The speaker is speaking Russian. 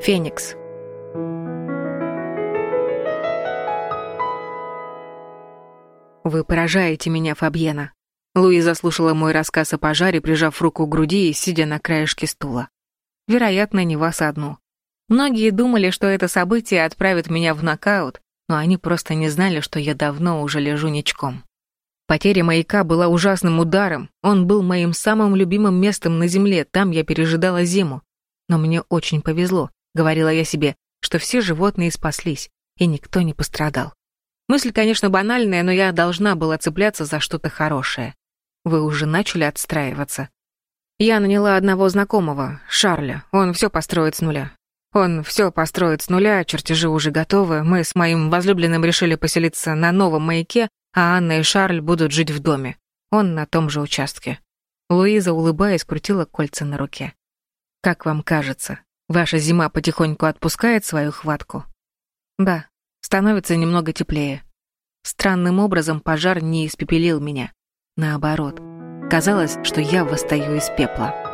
Феникс. «Вы поражаете меня, Фабьена». Луиза слушала мой рассказ о пожаре, прижав руку к груди и сидя на краешке стула. Вероятно, не вас одну. Многие думали, что это событие отправит меня в нокаут, но они просто не знали, что я давно уже лежу ничком. Потеря маяка была ужасным ударом. Он был моим самым любимым местом на земле, там я пережидала зиму. Но мне очень повезло. Говорила я себе, что все животные спаслись, и никто не пострадал. Мысль, конечно, банальная, но я должна была цепляться за что-то хорошее. Вы уже начали отстраиваться. Я наняла одного знакомого, Шарля. Он все построит с нуля. Он все построит с нуля, чертежи уже готовы. Мы с моим возлюбленным решили поселиться на новом маяке, а Анна и Шарль будут жить в доме. Он на том же участке. Луиза, улыбаясь, крутила кольца на руке. «Как вам кажется, Ваша зима потихоньку отпускает свою хватку? Да, становится немного теплее. Странным образом пожар не испепелил меня. Наоборот, казалось, что я восстаю из пепла.